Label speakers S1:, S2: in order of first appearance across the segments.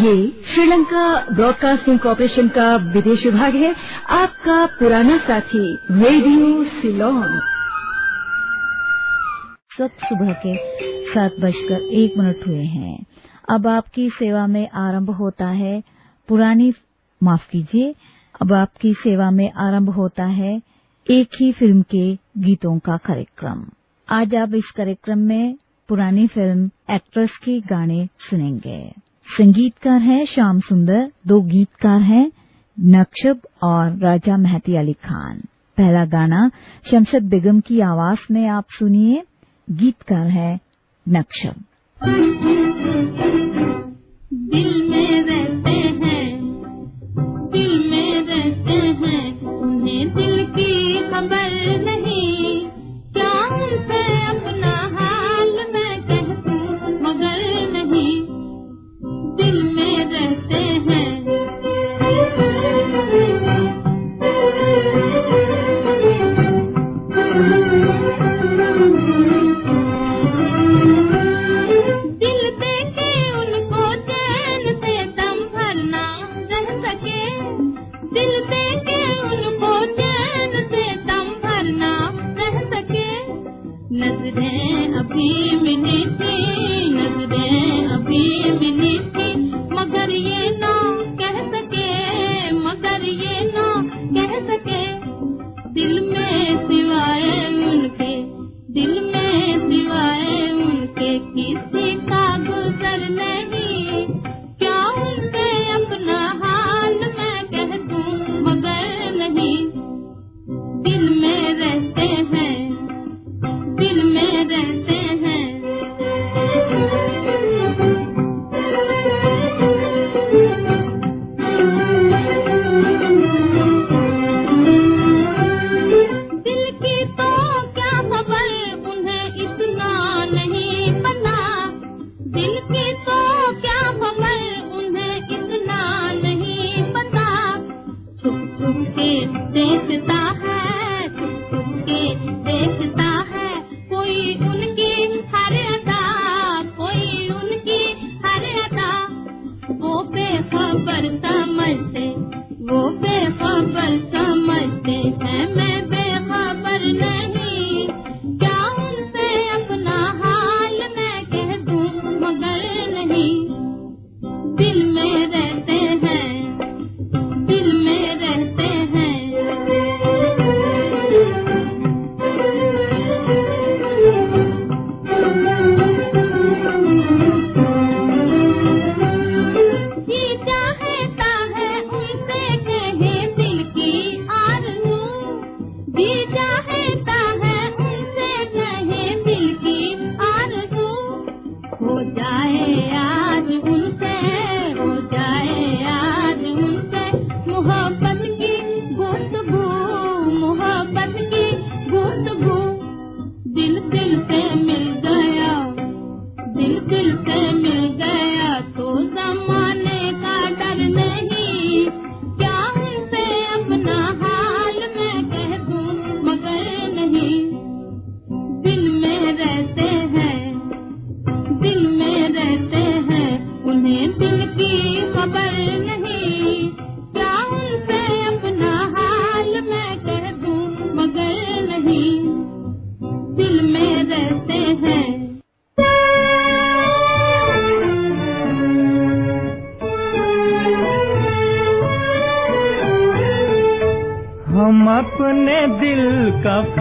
S1: ये Sri Lanka broadcasting corporation का विदेश विभाग है। आपका पुराना साथी, रेडियो सिलोन।
S2: सब सुबह के सात बजकर एक मिनट हुए हैं। अब आपकी सेवा में आरंभ होता है। पुरानी, माफ़ कीजिए, अब आपकी सेवा में आरंभ होता है एक ही फ़िल्म के गीतों का कार्यक्रम। आज आप इस कार्यक्रम में पुरानी फ़िल्म एक्ट्रेस के गाने सुनेंगे। संगीतकार हैं, श्याम सुंदर, दो गीतकार हैं नक्शब और राजा मेहती अली खान। पहला गाना शमशद बेगम की आवाज़ में आप सुनिए, गीतकार है नक्शब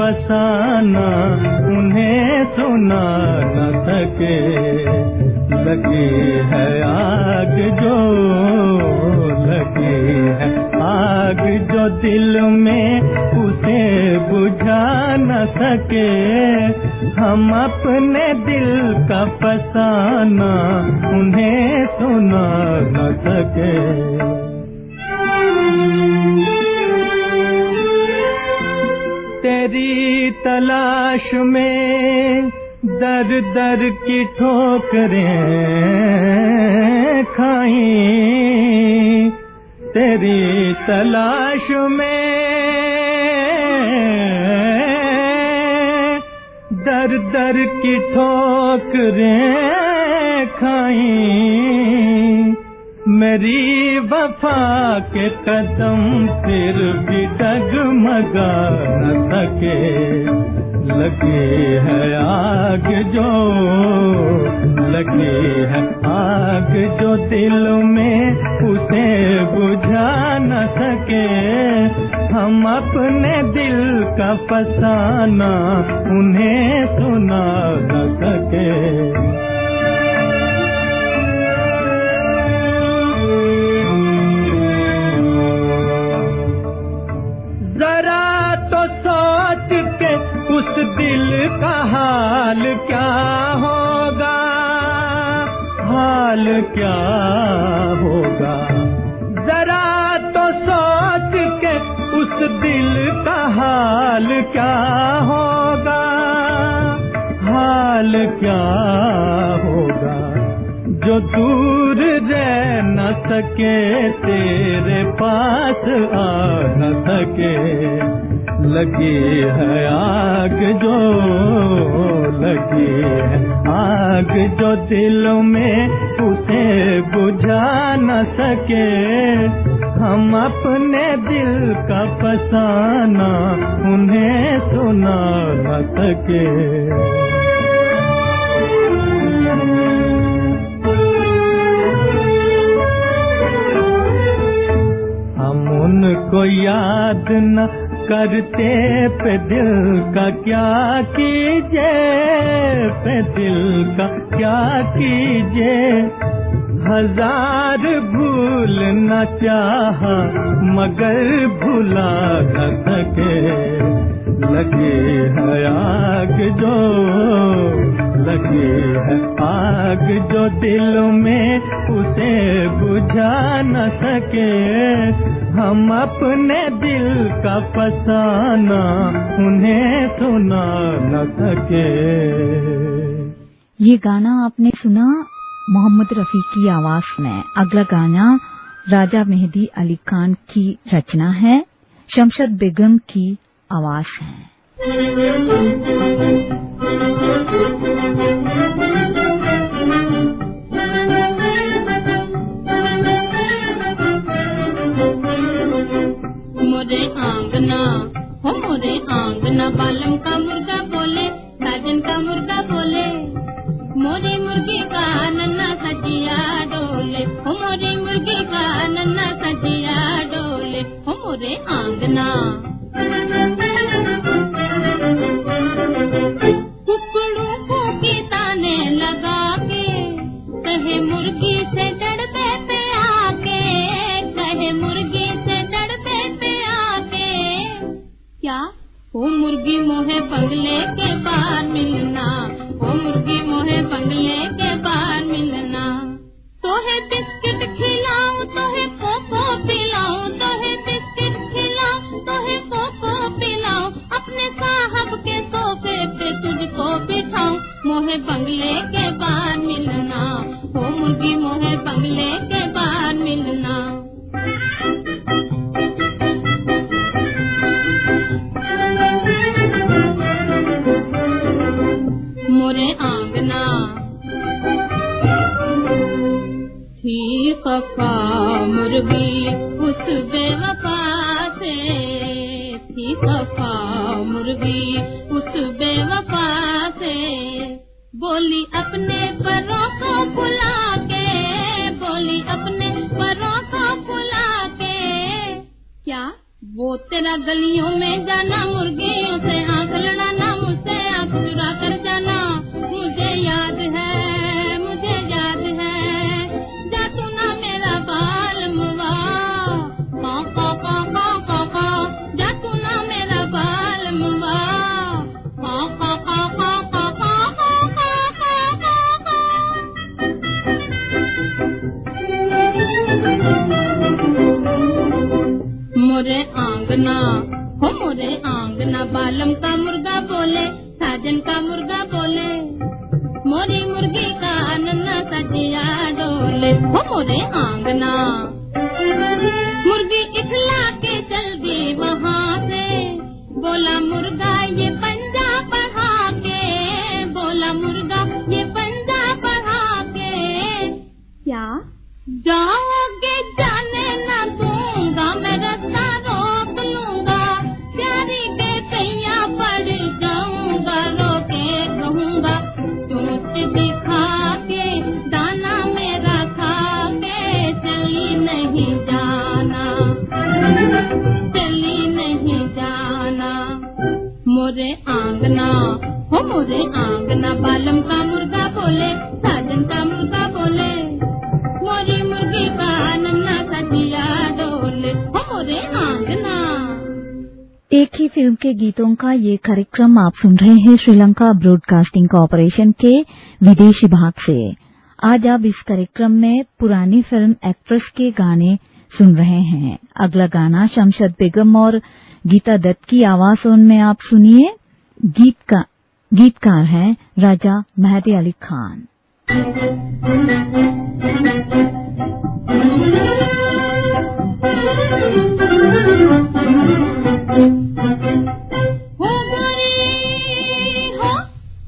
S3: का
S4: फसाना उन्हें सुना न सके लगी है आग जो, लगी है आग जो दिल में उसे बुझा न सके। हम अपने दिल का फसाना, उन्हें सुना न सके तेरी तलाश में दर दर की ठोकरें खाई, तेरी तलाश में दर दर की ठोकरें खाई। मेरी वफा के कदम फिर भी डगमगा न सके। लगे है आग जो, लगे है आग जो दिल में उसे बुझा न सके। हम अपने दिल का फसाना उन्हें सुना न सके। उस दिल का हाल क्या होगा? हाल क्या होगा? जरा तो सोच के उस दिल का हाल क्या होगा? हाल क्या होगा? जो दूर रह न सके, तेरे पास आ न सके। लगी है आग जो, लगी है आग जो दिल में उसे बुझा न सके। हम अपने दिल का फसाना उन्हें सुना न सके। हम उनको याद न करते पे दिल का क्या कीजे पे दिल का क्या कीजे हज़ार भूल न चाहा, मगर भुला सके। लगी है आग जो, लगी है आग जो दिल में उसे बुझा न सके। हम अपने दिल का फसाना उन्हें सुना न सके।
S5: ये गाना आपने सुना मोहम्मद रफी की आवाज़ में। अगला गाना राजा मेहदी अली खान की रचना है, शमशद बेगम की आवाज़ है।
S2: आंगना, हो मोरे आंगना, बालम का मुर्गा बोले, साजन का मुर्गा बोले। मोरे मुर्गी का नन्ना सजिया डोले, हो मोरे मुर्गी का नन्ना सजिया डोले, हो आंगना। बंगले के थी सफ़ा मुर्गी उस बेवफा से। बोली अपने परों को बुला के, बोली अपने परों को बुला के। क्या? वो तेरा गलियों में जाना मुर्गियों से आँख लड़ाना बालम का मुर्गा बोले, साजन का मुर्गा बोले। मोरी मुर्गी का नन्ना सजिया डोले हो मोरे आंगना। मित्रों का ये कार्यक्रम आप सुन रहे हैं श्रीलंका ब्रॉडकास्टिंग कॉरपोरेशन के विदेशी भाग से। आज आप इस कार्यक्रम में पुरानी फ़िल्म एक्ट्रेस के गाने सुन रहे हैं। अगला गाना शमशद बेगम और गीता दत्त की आवाज़ में आप सुनिए। गीत का, गीतकार हैं राजा मेहदी अली खान।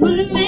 S5: मुल में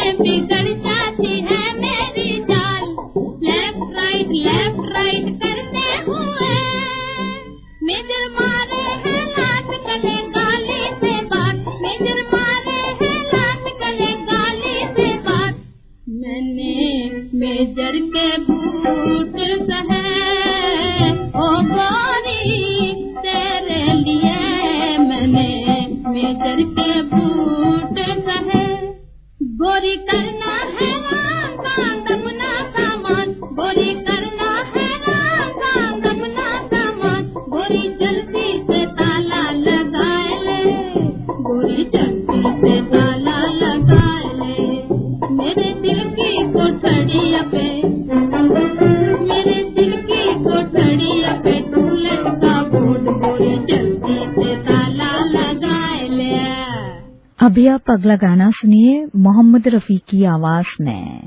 S2: अभी आप अगला गाना सुनिए, मोहम्मद रफी की आवाज़ में।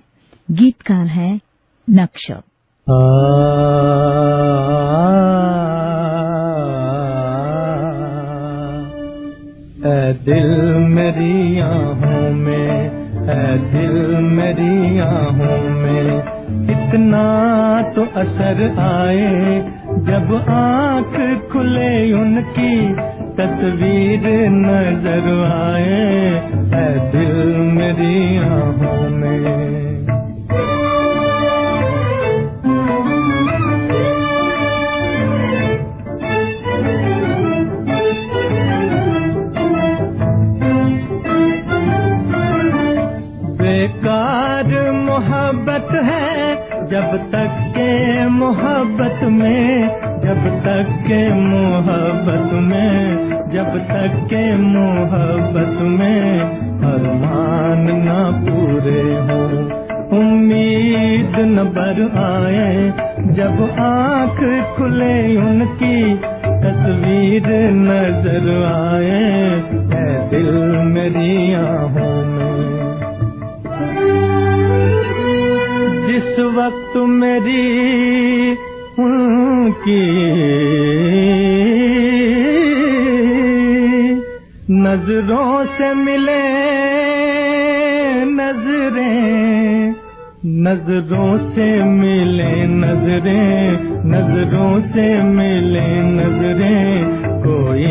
S2: गीतकार है
S4: नक्शा। दिल मेरी आहों में, ऐ दिल मेरी आहों में, इतना तो असर आए जब आँख खुले उनकी तस्वीर नज़र आए है दिल मेरी आँखों में। बेकार मोहब्बत है, जब तक के मोहब्बत में जब तक के मोहब्बत में, जब तक के मोहब्बत में अरमान न पूरे हो। उम्मीद न बर आए, जब आँख खुले उनकी, तस्वीर नज़र आए है दिल मेरी आहों में। जिस वक्त मेरी उनकी नज़रों से मिले नज़रें, नज़रों से मिले नज़रें, नज़रों से मिले नज़रें। कोई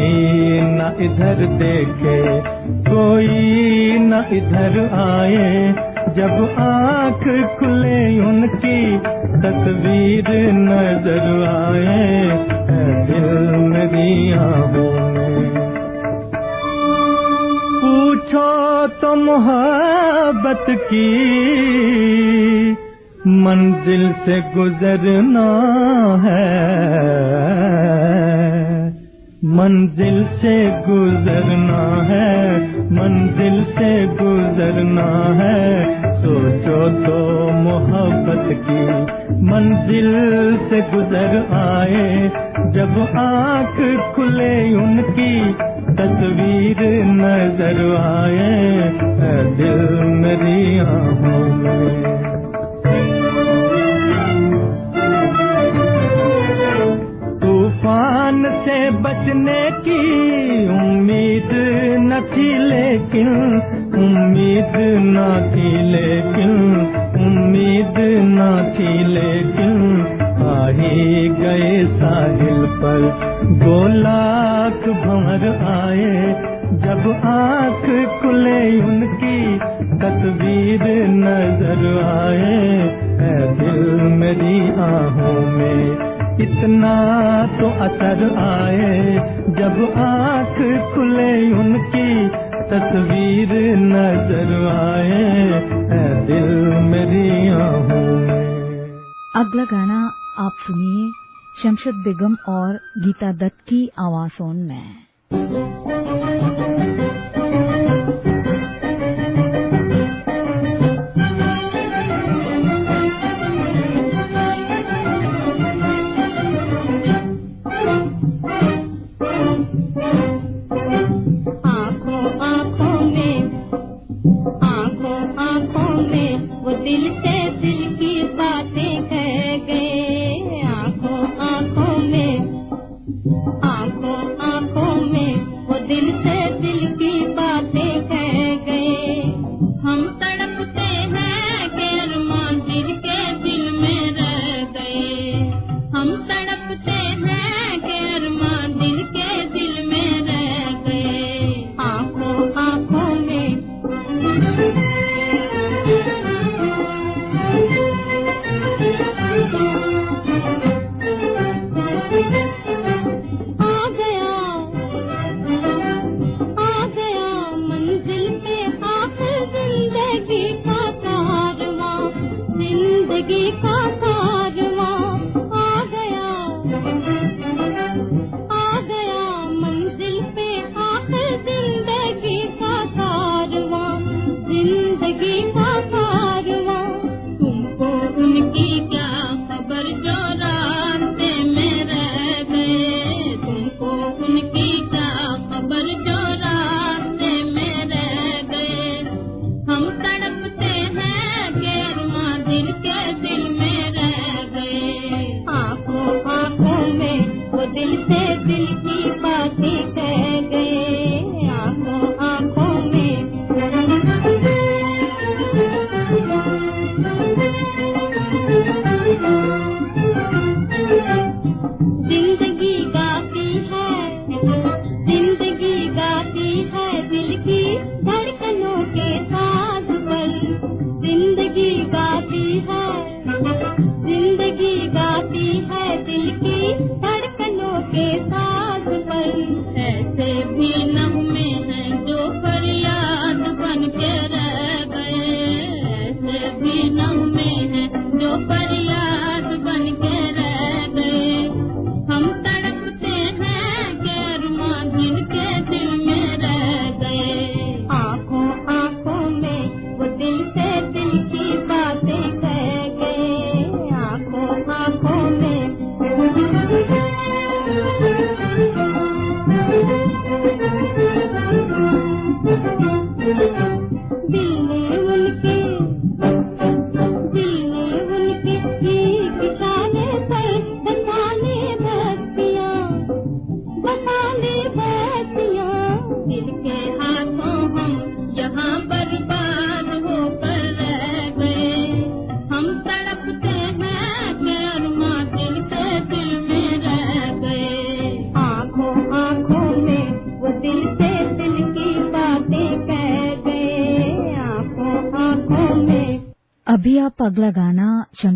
S4: न इधर देखे, कोई न इधर आए जब आँख खुले उनकी तस्वीर नज़र आए दिल में पूछो तो मोहब्बत की, मंजिल से गुजरना है। मंजिल से गुजरना है, मंजिल से गुजरना है। सोचो तो मोहब्बत की मंजिल से गुजर आए, जब आँख खुले उनकी तस्वीर नज़र आए। दिल मेरी आहों में। बचने की उम्मीद न थी लेकिन, उम्मीद न थी लेकिन, उम्मीद न थी लेकिन, आ ही गए साहिल पर। लाख भंवर आए, जब आँख खुले उनकी, तस्वीर नज़र आए है दिल मेरी आहों में। इतना तो असर आए, जब आँख खुले उनकी तस्वीर नज़र आए है दिल मेरी
S5: अगला गाना आप सुनिए, शमशद बेगम और गीता दत्त की आवाज़ों में।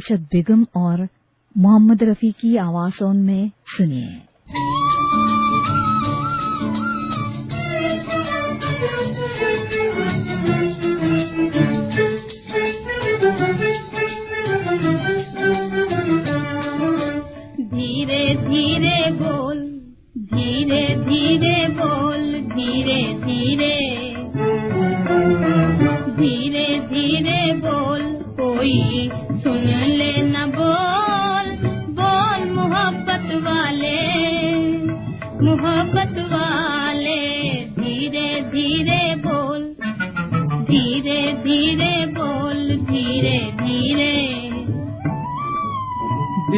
S5: शमशद बेगम और मोहम्मद रफी की आवाज़ों में सुनिए।
S2: धीरे धीरे बोल, धीरे धीरे बोल, धीरे धीरे। धीरे धीरे बोल, कोई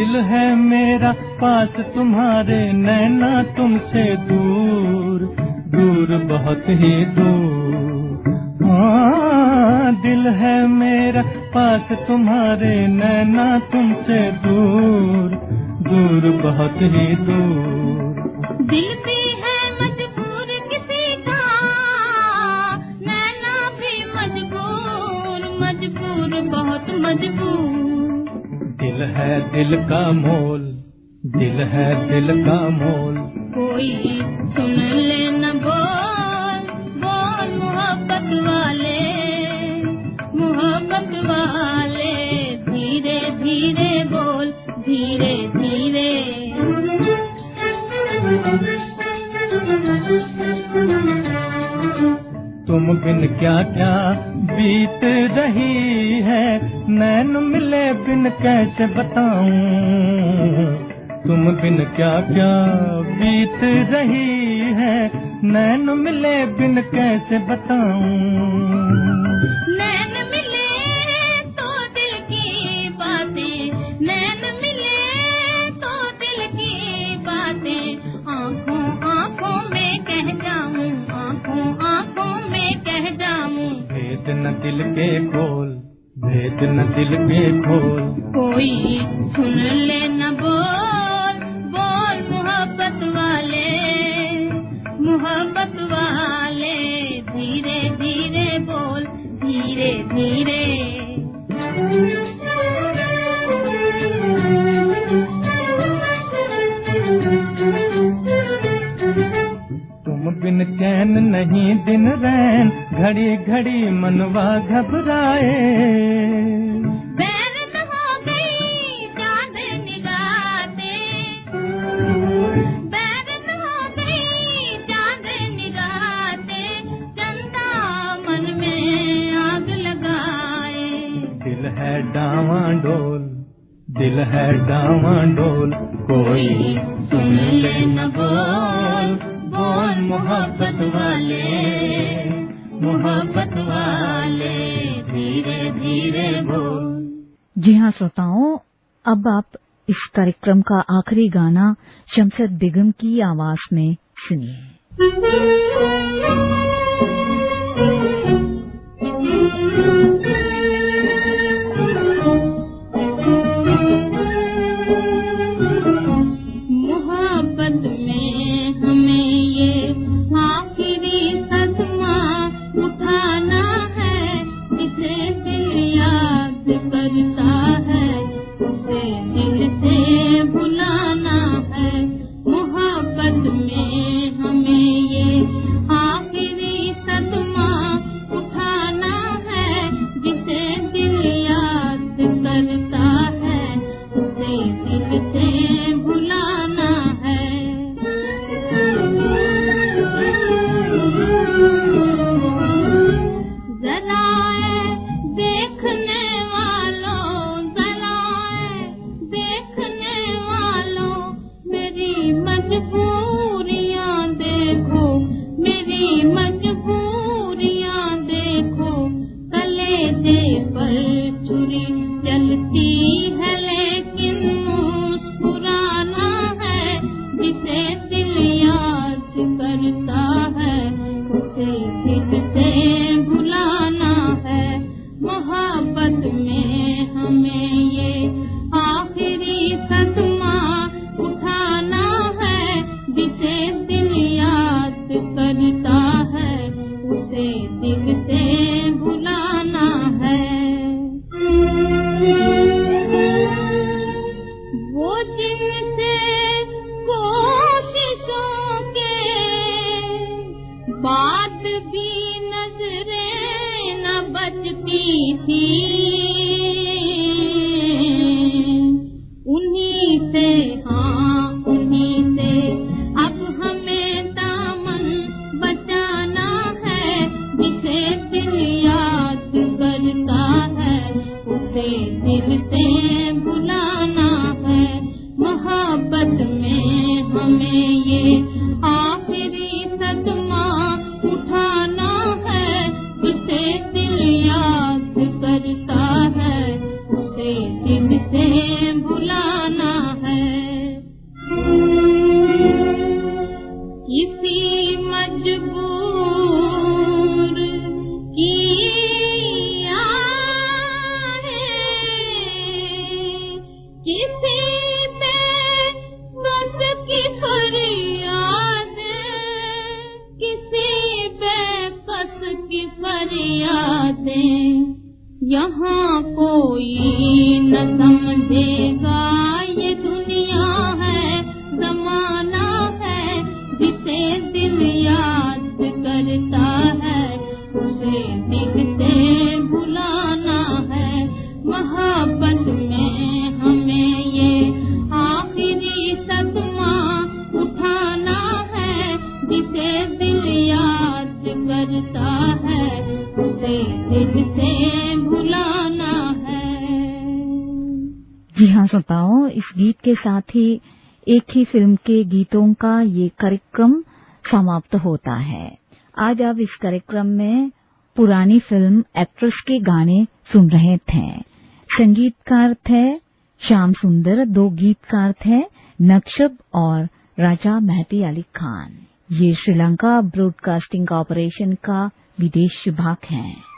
S4: दिल है मेरा, पास तुम्हारे नैना तुमसे दूर दूर बहुत ही दूर। हाँ दिल है मेरा, पास तुम्हारे नैना तुमसे दूर दूर बहुत ही दूर।
S2: दिल भी है मजबूर किसी का, नैना भी मजबूर मजबूर बहुत मजबूर।
S4: दिल है दिल का मोल दिल है दिल का मोल।
S2: कोई सुन ले न बोल बोल मोहब्बत वाले मोहब्बत वाले। धीरे धीरे बोल धीरे धीरे।
S4: तुम बिन क्या क्या बीत रही है नैन मिले बिन कैसे बताऊँ? तुम बिन क्या क्या बीत रही है? नैन मिले बिन कैसे बताऊँ?
S2: नैन मिले तो दिल की बातें नैन मिले तो दिल की बातें। आँखों आँखों में कह जाऊँ आँखों आँखों में कह जाऊँ।
S4: भेद न दिल के खोल भेद न दिल के खोल
S2: कोई सुन ले न बोल बोल मोहब्बत वाले मोहब्बत वाले। धीरे धीरे बोल धीरे धीरे।
S4: तुम बिन चैन नहीं दिन रैन घड़ी घड़ी मनवा घबराए।
S2: बैर न चाँद निगाहते बैर न गई चाँद निगाहते चंदा मन में आग लगाए।
S4: दिल डावा डोल दिल है डावा डोल कोई सुन ले न बोल बोल मोहब्बत वाले। मोहब्बत वाले धीरे धीरे बोल।
S5: जी हाँ श्रोताओं अब आप इस कार्यक्रम का आखिरी गाना शमशद बेगम की आवाज़ में सुनिए। जी हाँ श्रोताओं, इस गीत के साथ ही एक ही फ़िल्म के गीतों का ये कार्यक्रम समाप्त होता है। आज आप इस कार्यक्रम में पुरानी फ़िल्म एक्ट्रेस के गाने सुन रहे थे। संगीतकार थे श्याम सुंदर, दो गीतकार थे नक्शब और राजा मेहती अली खान। ये श्रीलंका ब्रॉडकास्टिंग कॉरपोरेशन का विदेश विभाग है।